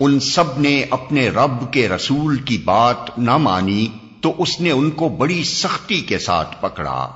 ان سب نے اپنے رب کے رسول کی بات نہ مانی تو اس نے ان کو بڑی سختی کے ساتھ پکڑا۔